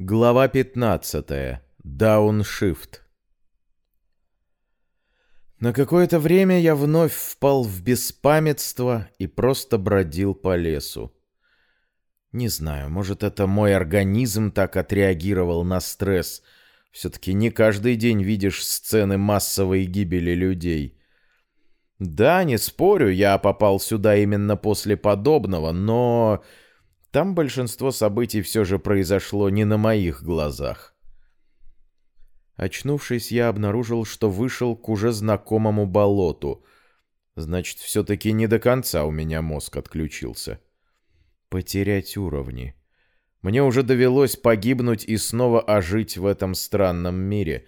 Глава 15. Дауншифт. На какое-то время я вновь впал в беспамятство и просто бродил по лесу. Не знаю, может, это мой организм так отреагировал на стресс. Все-таки не каждый день видишь сцены массовой гибели людей. Да, не спорю, я попал сюда именно после подобного, но там большинство событий все же произошло не на моих глазах. Очнувшись, я обнаружил, что вышел к уже знакомому болоту. Значит, все-таки не до конца у меня мозг отключился. Потерять уровни. Мне уже довелось погибнуть и снова ожить в этом странном мире.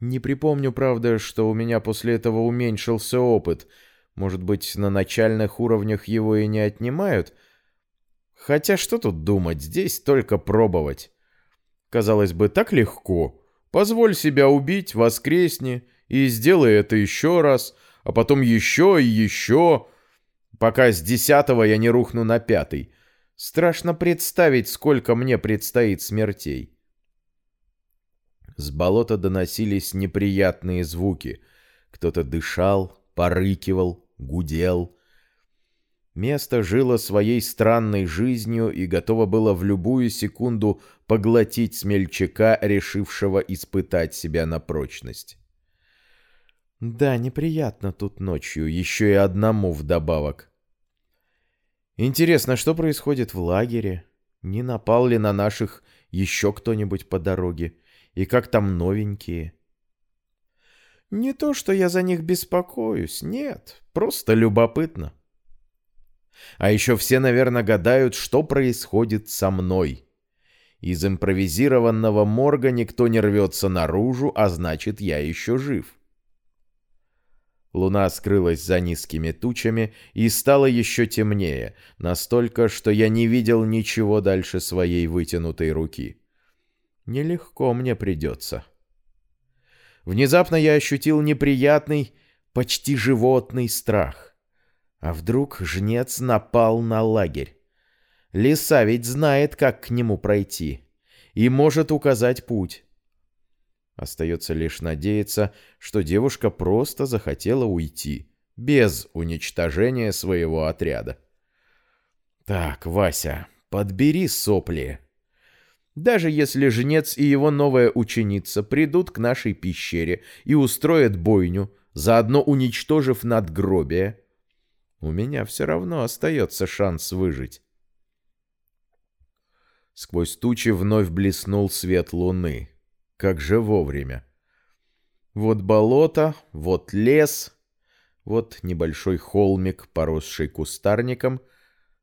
Не припомню, правда, что у меня после этого уменьшился опыт. Может быть, на начальных уровнях его и не отнимают — Хотя что тут думать, здесь только пробовать. Казалось бы, так легко. Позволь себя убить, воскресни, и сделай это еще раз, а потом еще и еще, пока с десятого я не рухну на пятый. Страшно представить, сколько мне предстоит смертей. С болота доносились неприятные звуки. Кто-то дышал, порыкивал, гудел. Место жило своей странной жизнью и готово было в любую секунду поглотить смельчака, решившего испытать себя на прочность. Да, неприятно тут ночью, еще и одному вдобавок. Интересно, что происходит в лагере? Не напал ли на наших еще кто-нибудь по дороге? И как там новенькие? Не то, что я за них беспокоюсь, нет, просто любопытно. А еще все, наверное, гадают, что происходит со мной. Из импровизированного морга никто не рвется наружу, а значит, я еще жив. Луна скрылась за низкими тучами и стало еще темнее, настолько, что я не видел ничего дальше своей вытянутой руки. Нелегко мне придется. Внезапно я ощутил неприятный, почти животный страх. А вдруг жнец напал на лагерь? Лиса ведь знает, как к нему пройти, и может указать путь. Остается лишь надеяться, что девушка просто захотела уйти, без уничтожения своего отряда. Так, Вася, подбери сопли. Даже если жнец и его новая ученица придут к нашей пещере и устроят бойню, заодно уничтожив надгробие, у меня все равно остается шанс выжить. Сквозь тучи вновь блеснул свет луны. Как же вовремя. Вот болото, вот лес, вот небольшой холмик, поросший кустарником.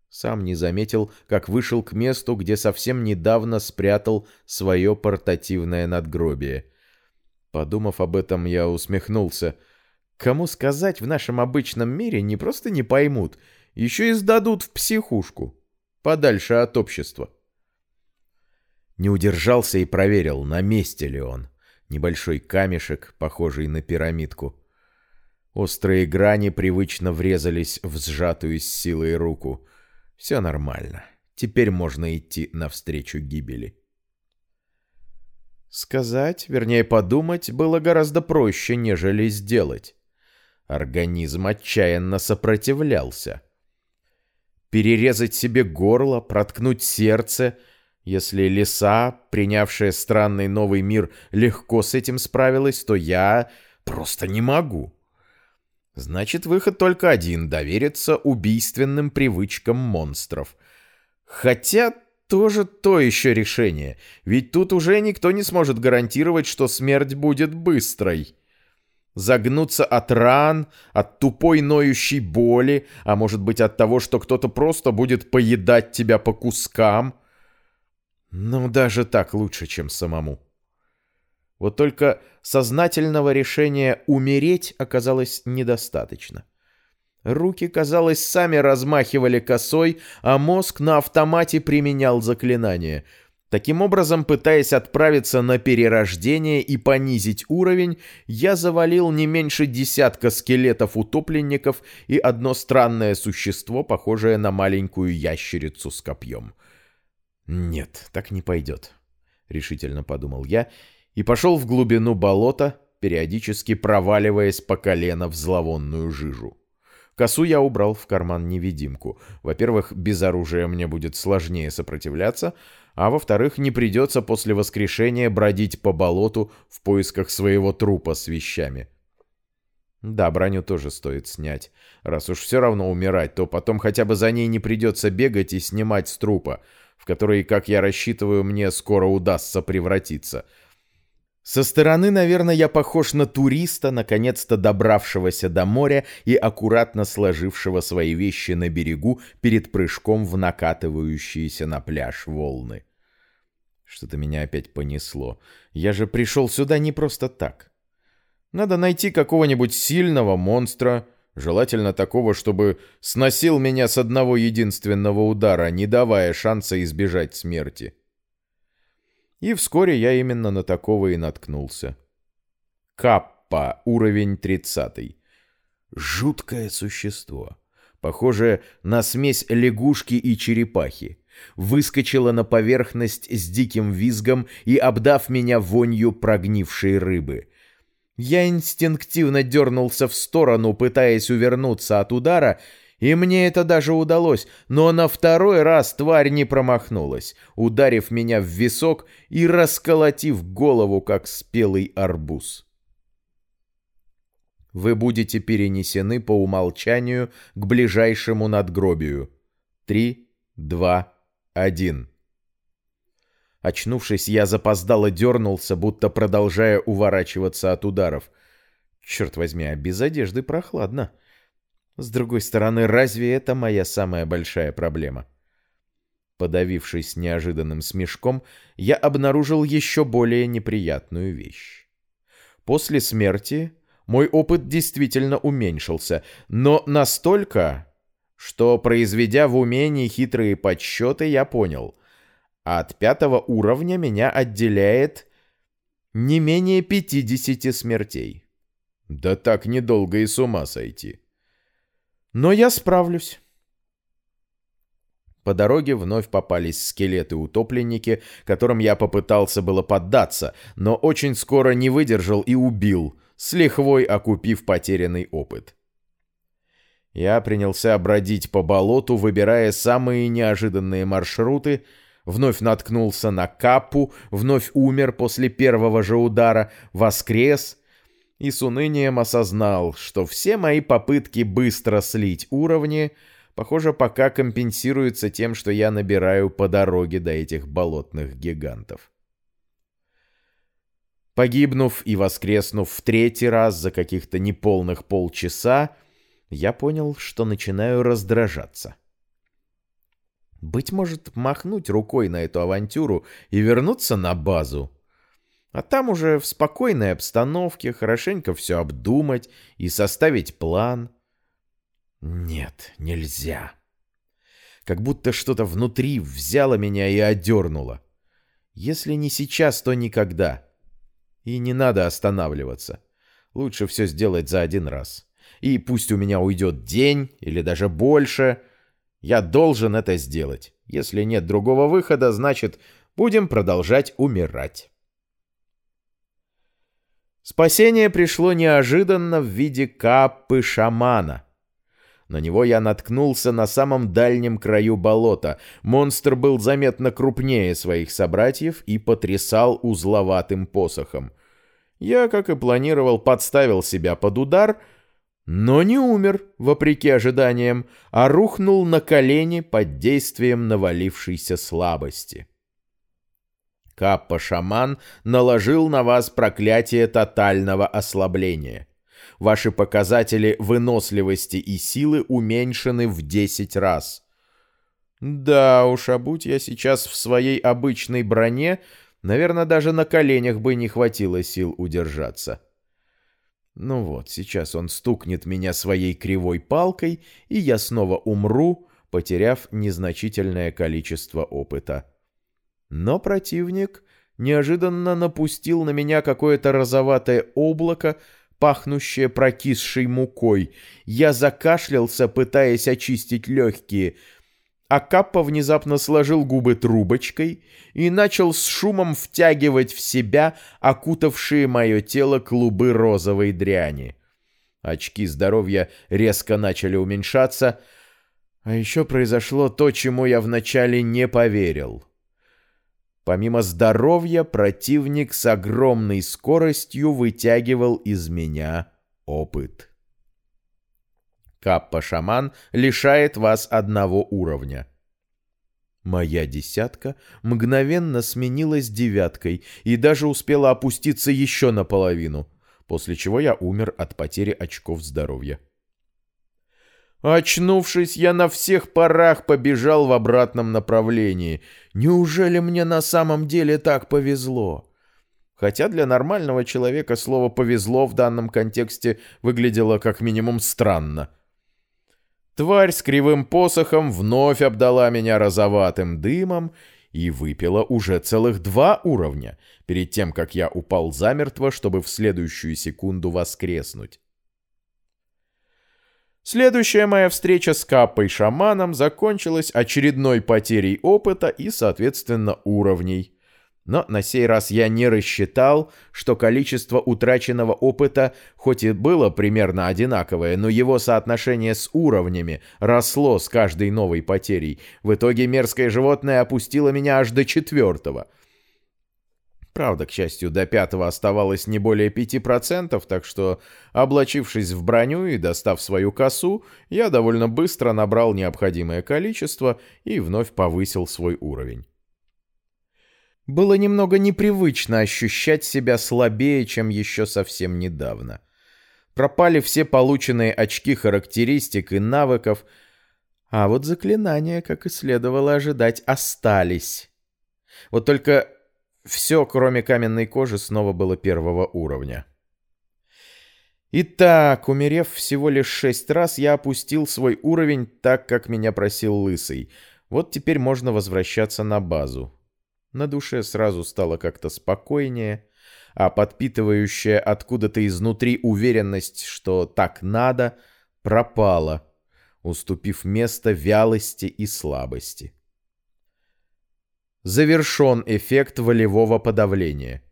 Сам не заметил, как вышел к месту, где совсем недавно спрятал свое портативное надгробие. Подумав об этом, я усмехнулся — Кому сказать в нашем обычном мире не просто не поймут, еще и сдадут в психушку, подальше от общества. Не удержался и проверил, на месте ли он. Небольшой камешек, похожий на пирамидку. Острые грани привычно врезались в сжатую с силой руку. Все нормально. Теперь можно идти навстречу гибели. Сказать, вернее подумать, было гораздо проще, нежели сделать. Организм отчаянно сопротивлялся. Перерезать себе горло, проткнуть сердце, если лиса, принявшая странный новый мир, легко с этим справилась, то я просто не могу. Значит, выход только один — довериться убийственным привычкам монстров. Хотя тоже то еще решение, ведь тут уже никто не сможет гарантировать, что смерть будет быстрой загнуться от ран, от тупой ноющей боли, а может быть от того, что кто-то просто будет поедать тебя по кускам. Но даже так лучше, чем самому. Вот только сознательного решения умереть оказалось недостаточно. Руки, казалось, сами размахивали косой, а мозг на автомате применял заклинание — Таким образом, пытаясь отправиться на перерождение и понизить уровень, я завалил не меньше десятка скелетов-утопленников и одно странное существо, похожее на маленькую ящерицу с копьем. Нет, так не пойдет. решительно подумал я, и пошел в глубину болота, периодически проваливаясь по колено в зловонную жижу. Косу я убрал в карман невидимку. Во-первых, без оружия мне будет сложнее сопротивляться, а во-вторых, не придется после воскрешения бродить по болоту в поисках своего трупа с вещами. Да, броню тоже стоит снять. Раз уж все равно умирать, то потом хотя бы за ней не придется бегать и снимать с трупа, в который, как я рассчитываю, мне скоро удастся превратиться — со стороны, наверное, я похож на туриста, наконец-то добравшегося до моря и аккуратно сложившего свои вещи на берегу перед прыжком в накатывающиеся на пляж волны. Что-то меня опять понесло. Я же пришел сюда не просто так. Надо найти какого-нибудь сильного монстра, желательно такого, чтобы сносил меня с одного единственного удара, не давая шанса избежать смерти. — и вскоре я именно на такого и наткнулся. Каппа, уровень 30. Жуткое существо. Похоже на смесь лягушки и черепахи. Выскочила на поверхность с диким визгом и обдав меня вонью прогнившей рыбы. Я инстинктивно дернулся в сторону, пытаясь увернуться от удара, и мне это даже удалось, но на второй раз тварь не промахнулась, ударив меня в висок и расколотив голову, как спелый арбуз. Вы будете перенесены по умолчанию к ближайшему надгробию. Три, два, один. Очнувшись, я запоздало дернулся, будто продолжая уворачиваться от ударов. Черт возьми, а без одежды прохладно. С другой стороны, разве это моя самая большая проблема? Подавившись неожиданным смешком, я обнаружил еще более неприятную вещь. После смерти мой опыт действительно уменьшился, но настолько, что, произведя в умении хитрые подсчеты, я понял, от пятого уровня меня отделяет не менее 50 смертей. Да так недолго и с ума сойти. Но я справлюсь. По дороге вновь попались скелеты-утопленники, которым я попытался было поддаться, но очень скоро не выдержал и убил, с лихвой окупив потерянный опыт. Я принялся бродить по болоту, выбирая самые неожиданные маршруты, вновь наткнулся на капу, вновь умер после первого же удара, воскрес — и с унынием осознал, что все мои попытки быстро слить уровни, похоже, пока компенсируются тем, что я набираю по дороге до этих болотных гигантов. Погибнув и воскреснув в третий раз за каких-то неполных полчаса, я понял, что начинаю раздражаться. Быть может, махнуть рукой на эту авантюру и вернуться на базу? А там уже в спокойной обстановке хорошенько все обдумать и составить план. Нет, нельзя. Как будто что-то внутри взяло меня и одернуло. Если не сейчас, то никогда. И не надо останавливаться. Лучше все сделать за один раз. И пусть у меня уйдет день или даже больше, я должен это сделать. Если нет другого выхода, значит, будем продолжать умирать. Спасение пришло неожиданно в виде каппы шамана. На него я наткнулся на самом дальнем краю болота. Монстр был заметно крупнее своих собратьев и потрясал узловатым посохом. Я, как и планировал, подставил себя под удар, но не умер, вопреки ожиданиям, а рухнул на колени под действием навалившейся слабости. Каппа-шаман наложил на вас проклятие тотального ослабления. Ваши показатели выносливости и силы уменьшены в 10 раз. Да уж, а будь я сейчас в своей обычной броне, наверное, даже на коленях бы не хватило сил удержаться. Ну вот, сейчас он стукнет меня своей кривой палкой, и я снова умру, потеряв незначительное количество опыта. Но противник неожиданно напустил на меня какое-то розоватое облако, пахнущее прокисшей мукой. Я закашлялся, пытаясь очистить легкие. а Каппа внезапно сложил губы трубочкой и начал с шумом втягивать в себя окутавшие мое тело клубы розовой дряни. Очки здоровья резко начали уменьшаться, а еще произошло то, чему я вначале не поверил. Помимо здоровья, противник с огромной скоростью вытягивал из меня опыт. Каппа-шаман лишает вас одного уровня. Моя десятка мгновенно сменилась девяткой и даже успела опуститься еще наполовину, после чего я умер от потери очков здоровья. Очнувшись, я на всех парах побежал в обратном направлении. Неужели мне на самом деле так повезло? Хотя для нормального человека слово «повезло» в данном контексте выглядело как минимум странно — Тварь с кривым посохом вновь обдала меня розоватым дымом и выпила уже целых два уровня, перед тем, как я упал замертво, чтобы в следующую секунду воскреснуть. Следующая моя встреча с Каппой-шаманом закончилась очередной потерей опыта и, соответственно, уровней. Но на сей раз я не рассчитал, что количество утраченного опыта хоть и было примерно одинаковое, но его соотношение с уровнями росло с каждой новой потерей. В итоге мерзкое животное опустило меня аж до четвертого. Правда, к счастью, до пятого оставалось не более пяти процентов, так что, облачившись в броню и достав свою косу, я довольно быстро набрал необходимое количество и вновь повысил свой уровень. Было немного непривычно ощущать себя слабее, чем еще совсем недавно. Пропали все полученные очки характеристик и навыков, а вот заклинания, как и следовало ожидать, остались. Вот только все, кроме каменной кожи, снова было первого уровня. Итак, умерев всего лишь шесть раз, я опустил свой уровень так, как меня просил Лысый. Вот теперь можно возвращаться на базу. На душе сразу стало как-то спокойнее, а подпитывающая откуда-то изнутри уверенность, что так надо, пропала, уступив место вялости и слабости. Завершен эффект волевого подавления.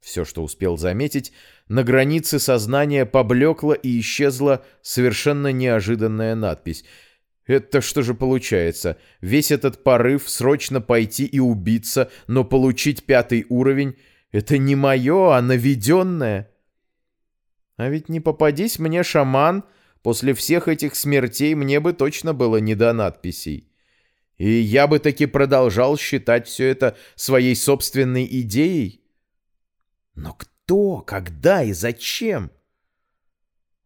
Все, что успел заметить, на границе сознания поблекла и исчезла совершенно неожиданная надпись — это что же получается? Весь этот порыв срочно пойти и убиться, но получить пятый уровень — это не мое, а наведенное. А ведь не попадись мне шаман, после всех этих смертей мне бы точно было не до надписей. И я бы таки продолжал считать все это своей собственной идеей. Но кто, когда и зачем?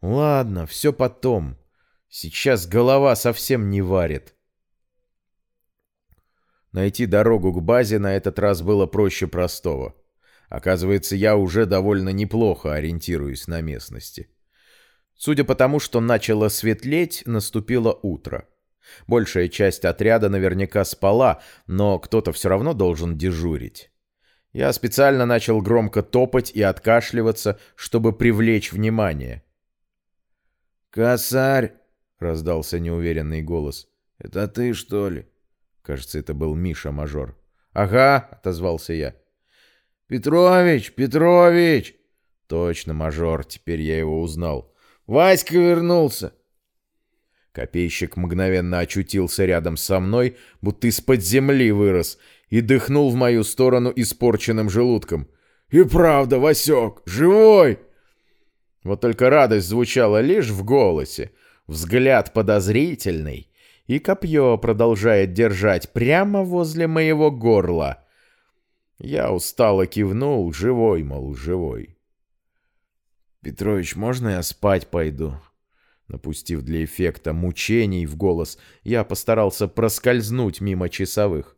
Ладно, все потом. Сейчас голова совсем не варит. Найти дорогу к базе на этот раз было проще простого. Оказывается, я уже довольно неплохо ориентируюсь на местности. Судя по тому, что начало светлеть, наступило утро. Большая часть отряда наверняка спала, но кто-то все равно должен дежурить. Я специально начал громко топать и откашливаться, чтобы привлечь внимание. «Косарь!» раздался неуверенный голос. «Это ты, что ли?» Кажется, это был Миша-мажор. «Ага», — отозвался я. «Петрович! Петрович!» «Точно, мажор, теперь я его узнал. Васька вернулся!» Копейщик мгновенно очутился рядом со мной, будто из-под земли вырос, и дыхнул в мою сторону испорченным желудком. «И правда, Васек, живой!» Вот только радость звучала лишь в голосе, взгляд подозрительный, и копье продолжает держать прямо возле моего горла. Я устало кивнул, живой, мол, живой. «Петрович, можно я спать пойду?» Напустив для эффекта мучений в голос, я постарался проскользнуть мимо часовых.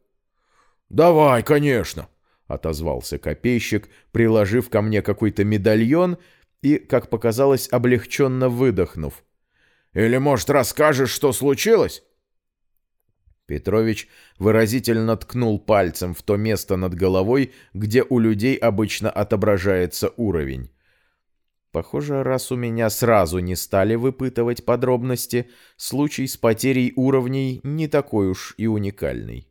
«Давай, конечно!» — отозвался копейщик, приложив ко мне какой-то медальон и, как показалось, облегченно выдохнув. Или, может, расскажешь, что случилось?» Петрович выразительно ткнул пальцем в то место над головой, где у людей обычно отображается уровень. Похоже, раз у меня сразу не стали выпытывать подробности, случай с потерей уровней не такой уж и уникальный.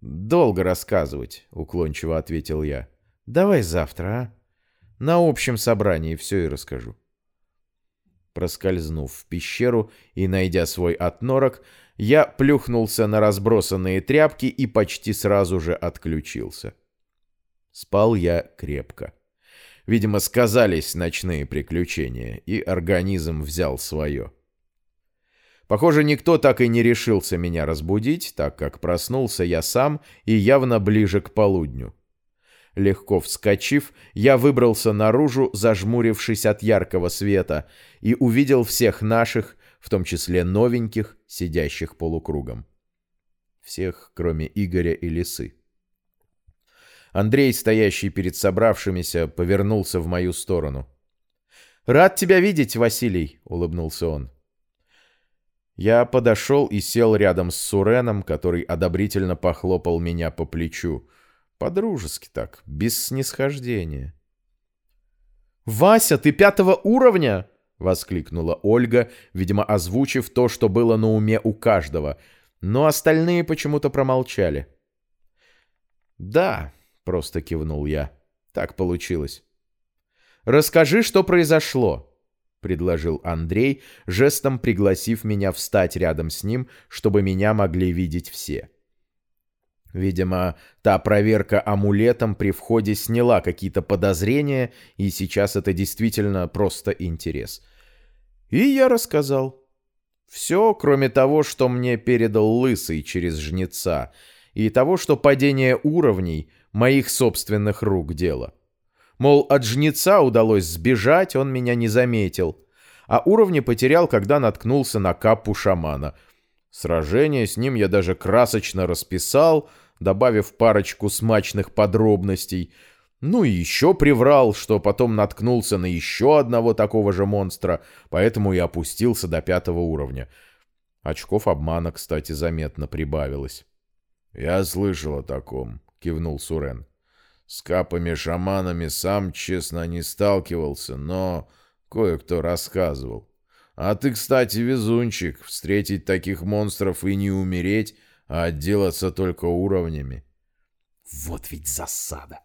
«Долго рассказывать», — уклончиво ответил я. «Давай завтра, а? На общем собрании все и расскажу». Проскользнув в пещеру и найдя свой отнорок, я плюхнулся на разбросанные тряпки и почти сразу же отключился. Спал я крепко. Видимо, сказались ночные приключения, и организм взял свое. Похоже, никто так и не решился меня разбудить, так как проснулся я сам и явно ближе к полудню. Легко вскочив, я выбрался наружу, зажмурившись от яркого света, и увидел всех наших, в том числе новеньких, сидящих полукругом. Всех, кроме Игоря и Лисы. Андрей, стоящий перед собравшимися, повернулся в мою сторону. «Рад тебя видеть, Василий!» — улыбнулся он. Я подошел и сел рядом с Суреном, который одобрительно похлопал меня по плечу. По-дружески так, без снисхождения. «Вася, ты пятого уровня!» — воскликнула Ольга, видимо, озвучив то, что было на уме у каждого, но остальные почему-то промолчали. «Да, Просто кивнул я. Так получилось. «Расскажи, что произошло», — предложил Андрей, жестом пригласив меня встать рядом с ним, чтобы меня могли видеть все. Видимо, та проверка амулетом при входе сняла какие-то подозрения, и сейчас это действительно просто интерес. И я рассказал. Все, кроме того, что мне передал Лысый через Жнеца, и того, что падение уровней моих собственных рук дело. Мол, от жнеца удалось сбежать, он меня не заметил, а уровни потерял, когда наткнулся на капу шамана. Сражение с ним я даже красочно расписал, добавив парочку смачных подробностей. Ну и еще приврал, что потом наткнулся на еще одного такого же монстра, поэтому и опустился до пятого уровня. Очков обмана, кстати, заметно прибавилось. «Я слышал о таком», — кивнул Сурен. «С капами-шаманами сам, честно, не сталкивался, но кое-кто рассказывал. А ты, кстати, везунчик, встретить таких монстров и не умереть, а отделаться только уровнями». «Вот ведь засада!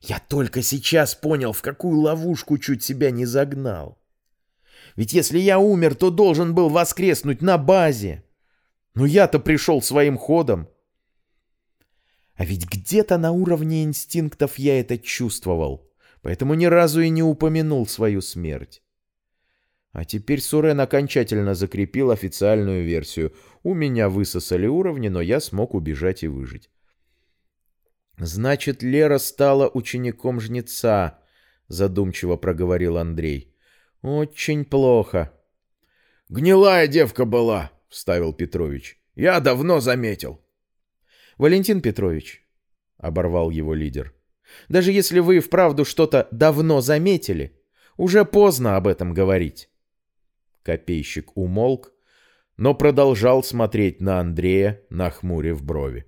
Я только сейчас понял, в какую ловушку чуть себя не загнал. Ведь если я умер, то должен был воскреснуть на базе. Но я-то пришел своим ходом». А ведь где-то на уровне инстинктов я это чувствовал, поэтому ни разу и не упомянул свою смерть. А теперь Сурен окончательно закрепил официальную версию. У меня высосали уровни, но я смог убежать и выжить. «Значит, Лера стала учеником жнеца», — задумчиво проговорил Андрей. «Очень плохо». «Гнилая девка была», — вставил Петрович. «Я давно заметил». «Валентин Петрович», — оборвал его лидер, — «даже если вы вправду что-то давно заметили, уже поздно об этом говорить». Копейщик умолк, но продолжал смотреть на Андрея, нахмурив брови.